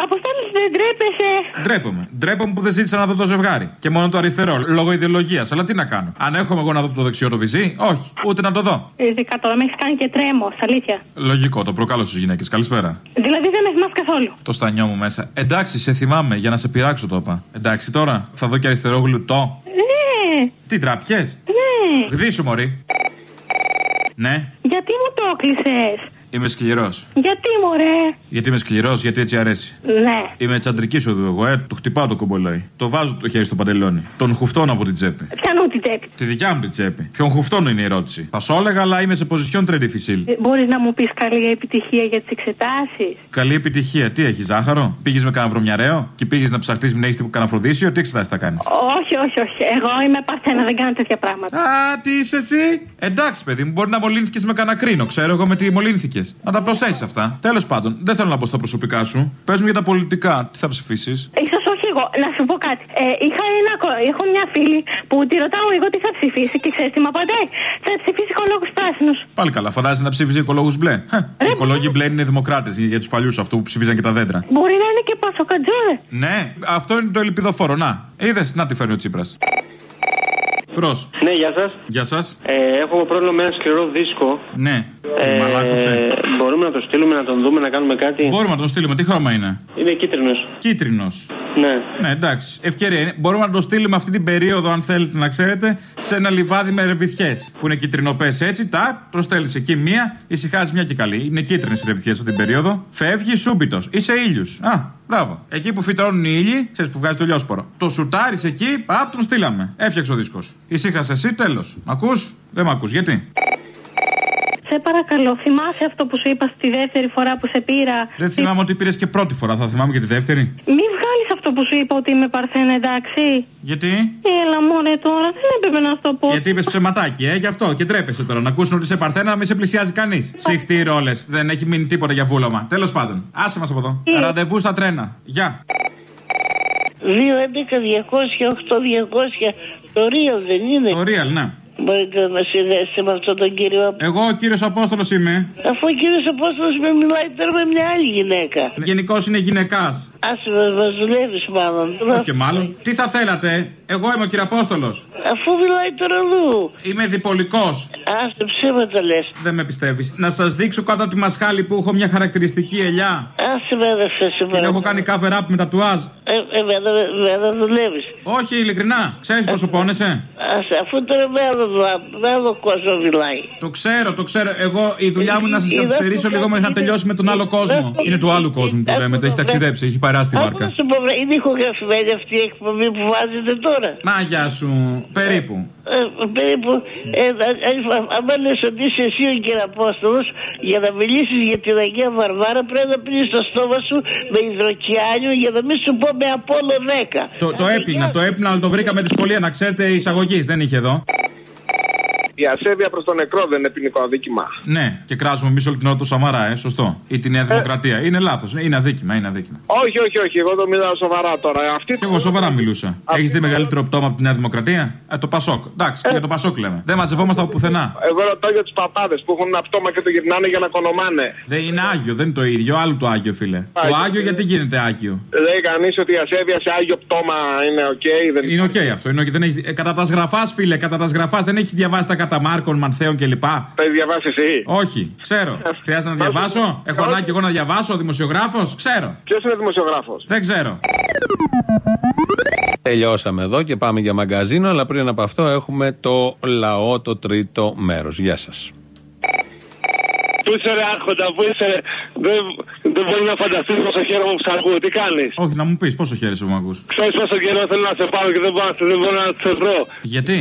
Αποστόλη, δεν τρέπεσαι. Ντρέπομαι. Ντρέπομαι που δεν ζήτησα να δω το ζευγάρι. Και μόνο το αριστερό, λόγω ιδεολογίας. Αλλά τι να κάνω. Αν έχουμε εγώ να δω το δεξιό το βυζί, όχι. Ούτε να το δω. Ειδικά τώρα με έχεις κάνει και τρέμο, αλήθεια. Λογικό, το προκαλώ στις γυναίκες. Καλησπέρα. Δηλαδή δεν με θυμάσαι καθόλου. Το στανιό μου μέσα. Εντάξει, σε θυμάμαι για να σε πειράξω το είπα. Εντάξει τώρα, θα δω και αριστερό γλουτό. Ναι, Τι τραπιέ. ναι. Γδίσου, Μωρή. Ναι. Γιατί μου το έκλεισε. Είμαι σκληρός. Γιατί μωρέ; Γιατί είμαι σκληρός, γιατί έτσι αρέσει. Ναι. Είμαι τσαντρική οδού εγώ, ε. Το χτυπάω το κομπολόι. Το βάζω το χέρι στο παντελόνι. Τον χουφτώνω από την τσέπη. Πιανού την τσέπη; Τη δικιά μου την τσέπη. Ποιον χουφτώνω είναι η ερώτηση. Θα σου έλεγα, αλλά είμαι σε position très difficile. Μπορείς να μου πεις καλή επιτυχία για τις εξετάσεις; Καλή επιτυχία. Τι έχεις, ζάχαρο. Πήγες με κανένα βρωμιαρέο και πήγες να ψαχτείς μην έχει κανένα αφροδίσιο. Τι εξετάσεις θα κάνεις; Όχι, όχι, όχι. Εγώ είμαι παρθένα, δεν κάνω τέτοια πράγματα. Α, τι είσαι εσύ; Εντάξει, παιδί μου, μπορεί να μολύνθηκες με κανένα κρίνο. Ξέρω εγώ με τι μολύνθηκε. Να τα προσέχει αυτά. Τέλος πάντων, δεν θέλω να πω στα προσωπικά σου. Πες μου για τα πολιτικά. Τι θα ψηφίσεις; σω όχι εγώ. Να σου πω κάτι. Ε, είχα ένα, κο- έχω μια φίλη που τη ρωτάω εγώ τι θα ψηφίσει και ξέρεις τι μου απαντάει. Θα ψηφίσει οικολόγους πράσινους. Πάλι καλά, φαντάζεσαι να ψήφιζε οικολόγους μπλε. Χε, Οι οικολόγοι μπλε είναι δημοκράτες για τους παλιούς αυτού που ψηφίζαν και τα δέντρα. Μπορεί να είναι και πασοκατζόρε. Ναι, αυτό είναι το ελπιδοφόρο. Να, είδες, να τι φέρνει ο Τσίπρας. Προ. Ναι, γεια σας. Γεια σας. Ε, έχω πρόβλημα με ένα σκληρό δίσκο. Ναι, Ε, μαλάκωσε. Μπορούμε να το στείλουμε, να τον δούμε, να κάνουμε κάτι; Μπορούμε να τον στείλουμε. Τι χρώμα είναι; Είναι κίτρινος. Κίτρινος. Ναι. Ναι, εντάξει. Ευκαιρία είναι. Μπορούμε να το στείλουμε αυτή την περίοδο, αν θέλετε να ξέρετε, σε ένα λιβάδι με ρεβιθιές. Που είναι κυτρινοπέ έτσι. Τα προστέλνει εκεί μία, ησυχάζει μια και καλή. Είναι κίτρινες οι ρεβιθιές αυτή την περίοδο. Φεύγει súμπιτο. Είσαι ήλιου. Α, μπράβο. Εκεί που φυτρώνουν οι ήλιοι, ξέρεις που βγάζει το λιόσπορο. Το σουτάρεις εκεί, απ, τον στείλαμε. Έφτιαξε ο δίσκος. Ησύχασες εσύ, τέλος. Ακούς, δεν με ακούς. Γιατί; Σε παρακαλώ, θυμάσαι αυτό που σου είπα στη δεύτερη φορά που σε πήρα; Δεν θυμάμαι ότι πήρες και πρώτη φορά, θα θυμάμαι και τη δεύτερη. Μην βγάλεις αυτό που σου είπα ότι είμαι παρθένα, εντάξει; Γιατί; Έλα, μωρέ τώρα, δεν έπρεπε να σου το πω. Γιατί είπες ψεματάκι, ε, γι' αυτό και τρέπεσαι τώρα. Να ακούσουν ότι είσαι παρθένα, να μην σε πλησιάζει κανείς. Συχτή ρόλες. Δεν έχει μείνει τίποτα για βούλωμα. Τέλος πάντων, άσε μας από εδώ. Ραντεβού στα τρένα. Γεια. 2, 11, 200, 8, 200. Το Real δεν είναι. Το Real, ναι. Μπορείτε να με συνδέσετε με αυτόν τον κύριο. Εγώ ο κύριος Απόστολος είμαι. Αφού ο κύριος Απόστολος με μιλάει τώρα με μια άλλη γυναίκα. Γενικώς είναι γυναικάς. Άσε με, μα δουλεύει μάλλον. Όχι και μάλλον. Τι θα θέλατε, εγώ είμαι ο κύριο Απόστολος. Αφού μιλάει τώρα αλλού. Είμαι διπολικός. Άσε ψέματα λες. Δεν με πιστεύεις. Να σας δείξω κάτω από τη μασχάλη που έχω μια χαρακτηριστική ελιά. Άσε με, αδερφέ, σε Την έχω κάνει cover up με τατουάζ. Ε, εμένα, εμένα δουλεύει. Όχι, ειλικρινά. Ξέρεις πόσο πόνεσαι; Άσε, αφού τώρα με άλλο, με άλλο κόσμο μιλάει. Το ξέρω, το ξέρω. Εγώ η δουλειά μου είναι να σας Είδα καθυστερήσω που λίγο μέχρι να κάνετε- τελειώσει με τον άλλο κόσμο. Είναι του άλλου κόσμου που λέμε. Το έχει ταξιδέψει, έχει παράσει τη Άκου βάρκα. να σου πω, βρε, είναι ηχογραφημένη αυτή η εκπομπή που βάζετε τώρα. Να, γεια σου. Περίπου. Ε, περίπου, ε, αν λες ότι είσαι εσύ ο κύριε Απόστολος, για να μιλήσεις για την Αγία Βαρβάρα πρέπει να πίνεις το στόμα σου με υδροκιάνιο για να μην σου πω με Απόλλω 10. Το, το έπινα, το έπινα, αλλά το βρήκα με δυσκολία να ξέρετε εισαγωγής. Δεν είχε εδώ. Η ασέβεια προς τον νεκρό δεν είναι ποινικό αδίκημα. Ναι, και κράζουμε εμείς όλη την ώρα το Σαμαρά, ε, σωστό. Ή τη Νέα Δημοκρατία. Είναι λάθος. Είναι αδίκημα, είναι αδίκημα. Όχι, όχι, όχι. Εγώ το μιλάω σοβαρά τώρα. Αυτή Και εγώ σοβαρά μιλούσα. Έχεις δει μεγαλύτερο πτώμα από τη Νέα Δημοκρατία; Ε, το Πασόκ. Εντάξει, και για το Πασόκ λέμε. Δεν μαζευόμαστε από πουθενά. Εγώ ρωτάω για τους παπάδες που έχουν ένα πτώμα και το γυρνάνε για να κονομάνε. Δεν είναι άγιο, δεν είναι το ίδιο. Άλλο το άγιο, φίλε. Το Άγιο. άγιο γιατί γίνεται άγιο; Λέει κανείς ότι η ασέβεια σε άγιο πτώμα είναι οκ. δεν... Είναι οκ αυτό. Είναι ok. Δεν έχεις... ε, κατά τας γραφάς, φίλε, κατά τας γραφάς δεν έχεις διαβάσει τα κατά Μάρκον, Ματθαίον κλπ. Τα έχει διαβάσεις εσύ. Όχι, ξέρω. Χρειάζεται να διαβάσω; Έχω ανάγκη εγώ να διαβάσω. Δημοσιογράφος, ξέρω. Ποιος είναι δημοσιογράφος; Δεν ξέρω. Τελειώσαμε εδώ και πάμε για μαγκαζίνο, αλλά πριν από αυτό έχουμε το λαό το τρίτο μέρος. Γεια σας. Πού είσαι ρε άρχοντα, πού είσαι ρε. Δεν, δεν μπορεί να φανταστείς πόσο χαίρομαι που σ' ακούω. Τι κάνεις; Όχι, να μου πεις πόσο χαίρεσαι που με ακούς. Ξέρεις πόσο καιρό θέλω να σε πάρω και δεν, μπορώ, δεν μπορώ να σε βρω. Γιατί,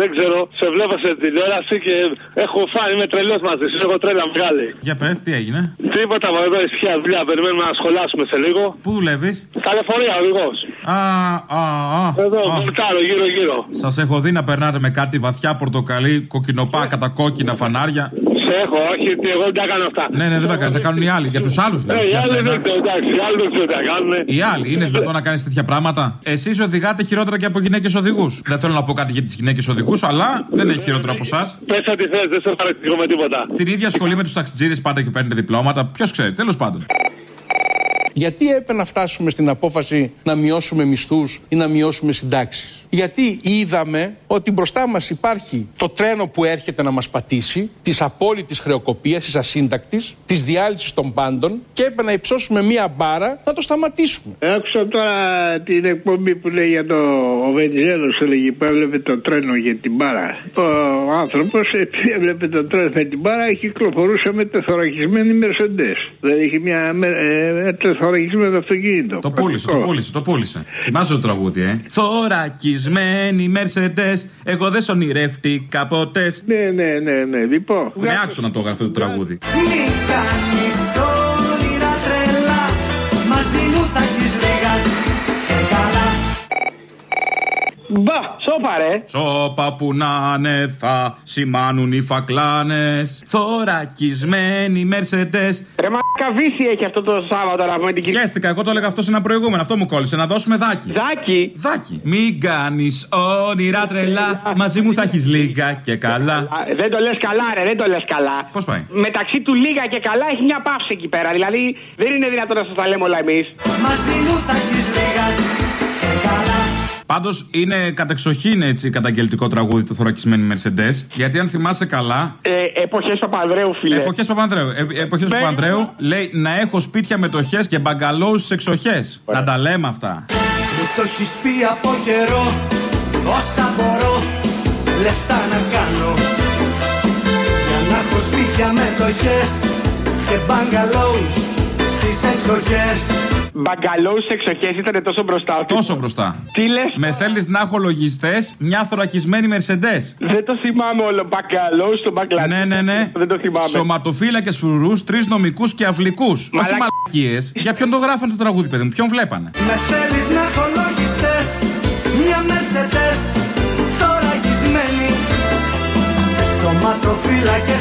Δεν ξέρω, σε βλέπω σε τηλεόραση και έχω φάει, είμαι τρελός μαζί σου, έχω τρέλα μεγάλη. για πες, τι έγινε; Τίποτα από εδώ ισχύα δουλειά, περιμένουμε να σχολάσουμε σε λίγο. Πού δουλεύεις, Στα λεωφορεία, οδηγός. Α, α, α. Εδώ, βολτάρω γύρω γύρω. Σας έχω δει να περνάτε με κάτι βαθιά πορτοκαλί, κοκκινοπά, κατά κόκκινα φανάρια. Σε έχω, όχι, τι, εγώ δεν τα κάνω αυτά. Ναι, ναι, δεν τα κάνετε, τα κάνουν οι άλλοι. Για τους άλλους, Ναι, δηλαδή. οι για άλλοι σένα. δεν ξέρω, εντάξει, οι άλλοι δεν ξέρω τι θα κάνουν. Οι άλλοι, είναι δυνατόν να κάνεις τέτοια πράγματα. Εσείς οδηγάτε χειρότερα και από γυναίκες οδηγούς. Δεν θέλω να πω κάτι για τις γυναίκες οδηγούς, αλλά δεν έχει χειρότερο από εσάς. Πες ό,τι θες, δεν σε παρεξηγώ με τίποτα. Την ίδια σχολή με τους ταξιτζίδες πάντα και παίρνετε διπλώματα. Ποιος ξέρει, τέλος πάντων. Γιατί έπρεπε να φτάσουμε στην απόφαση να μειώσουμε μισθούς ή να μειώσουμε συντάξεις; Γιατί είδαμε ότι μπροστά μας υπάρχει το τρένο που έρχεται να μας πατήσει, της απόλυτης χρεοκοπίας, της ασύντακτης, της διάλυσης των πάντων και έπρεπε να υψώσουμε μία μπάρα να το σταματήσουμε. Άκουσα τώρα την εκπομπή που λέει για το. Ο Βενιζέλος έλεγε που έβλεπε το τρένο για την μπάρα. Ο άνθρωπος επειδή έβλεπε το τρένο με την μπάρα κυκλοφορούσε με τεθωρακισμένη Mercedes. Δηλαδή είχε μια ε, τεθωρακισμένο αυτοκίνητο. Το πούλησε, το πούλησε, το πούλησε. Θυμάσαι το τραγούδι, ε; Θωρακισμένη Mercedes, εγώ δεν σ' ονειρεύτηκα ποτέ. Ναι, ναι, ναι, ναι. Λοιπόν. Με άξονα το έγραφε το τραγούδι. Μην Μπα, σώπα ρε. Σώπα που να είναι θα σημάνουν οι φακλάνες Θωρακισμένοι Mercedes Ρε μα καβίση έχει αυτό το Σάββατο να πούμε την κυρία. Χαίστηκα, εγώ το έλεγα αυτό σε ένα προηγούμενο. Αυτό μου κόλλησε. Να δώσουμε δάκι. Δάκι; Δάκι. Μην κάνεις όνειρα τρελά. Μαζί μου θα έχεις λίγα και καλά. Α, Δεν το λες καλά, ρε, δεν το λες καλά. Πώς πάει; Μεταξύ του λίγα και καλά έχει μια παύση εκεί πέρα. Δηλαδή δεν είναι δυνατόν να σας τα λέμε όλα εμείς. Μαζί μου θα έχεις λίγα και καλά Πάντως είναι κατεξοχήν έτσι καταγγελτικό τραγούδι του θωρακισμένου Mercedes. Γιατί αν θυμάσαι καλά. Ε, Εποχές Παπανδρέου, φίλε. Εποχές Παπανδρέου. Ε, Εποχές Ναι. Παπανδρέου λέει να έχω σπίτια μετοχέ και μπαγκαλόους στις εξοχές. Να τα λέμε αυτά. Μου το έχεις πει από καιρό Όσα μπορώ λεφτά να κάνω Για να έχω σπίτια μετοχές Και μπαγκαλόους στις εξοχές Μπαγκαλόου εξοχές ήταν τόσο μπροστά. ότι- Τόσο μπροστά. Τι λες; Με θέλεις να έχω λογιστές μια θωρακισμένη Mercedes. Δεν το θυμάμαι όλο. Μπαγκαλόου στο μπαγκλαντ. Ναι, ναι, ναι. Δεν το θυμάμαι. Σωματοφύλακες φρουρούς, τρεις νομικούς και αυλικούς. Όχι Μαλακ- μαλακίες. Για ποιον το γράφανε το τραγούδι, παιδί μου, ποιον βλέπανε; Με θέλεις να έχω λογιστές Μια Mercedes θωρακισμένη Σωματοφύλακες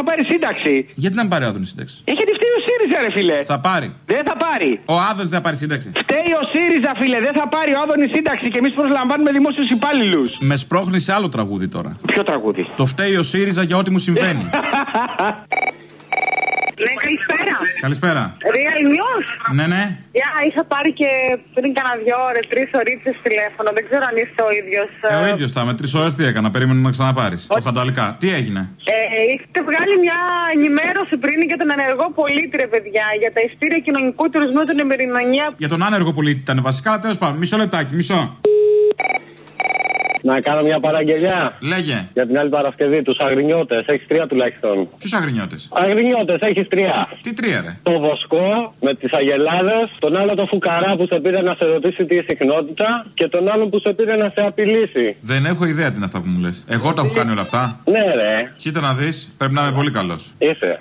θα πάρει σύνταξη. Γιατί να μην πάρει ο Άδωνης σύνταξη; Έχει τη φταίει ο ΣΥΡΙΖΑ, ρε φίλε. Θα πάρει. Δεν θα πάρει. Ο Άδωνης δεν θα πάρει σύνταξη. Φταίει ο ΣΥΡΙΖΑ, φίλε. Δεν θα πάρει ο Άδωνης σύνταξη και εμείς προσλαμβάνουμε δημόσιους υπάλληλους. Με σπρώχνει σε άλλο τραγούδι τώρα. Ποιο τραγούδι; Το φταίει ο ΣΥΡΙΖΑ για ό,τι μου συμβαίνει. Ναι, καλησπέρα. Καλησπέρα. Real News. Ναι, ναι. Γεια, είχα πάρει και πριν κάνα δύο ώρες, τρεις ωρίτσε τηλέφωνο. Δεν ξέρω αν είστε ο ίδιος. Ε, ο ίδιος τα. Με τρεις ώρες τι έκανα. Περίμενα να ξαναπάρεις. Το φανταλικά. Τι έγινε; Ε, έχετε βγάλει μια ενημέρωση πριν για τον ενεργό πολίτη, ρε παιδιά, για τα ειστήρια κοινωνικού τουρισμού την ημερηνονία. Για τον άνεργο πολίτη ήταν βασικά, αλλά τέλος πάντων. Μισό λεπτάκι, μισό. Να κάνω μια παραγγελιά. Λέγε. Για την άλλη Παρασκευή, τους αγρινιώτες. Έχεις τρία τουλάχιστον. Ποιους αγρινιώτες; Αγρινιώτες, έχεις τρία. Τι τρία, ρε; Το βοσκό με τις αγελάδες. Τον άλλο το φουκαρά που σε πήρε να σε ρωτήσει τι συχνότητα. Και τον άλλο που σε πήρε να σε απειλήσει. Δεν έχω ιδέα τι είναι αυτά που μου λες. Εγώ τα έχω κάνει όλα αυτά. Ναι, ρε. Κοίτα να δεις, πρέπει να είμαι πολύ καλός. Είσαι.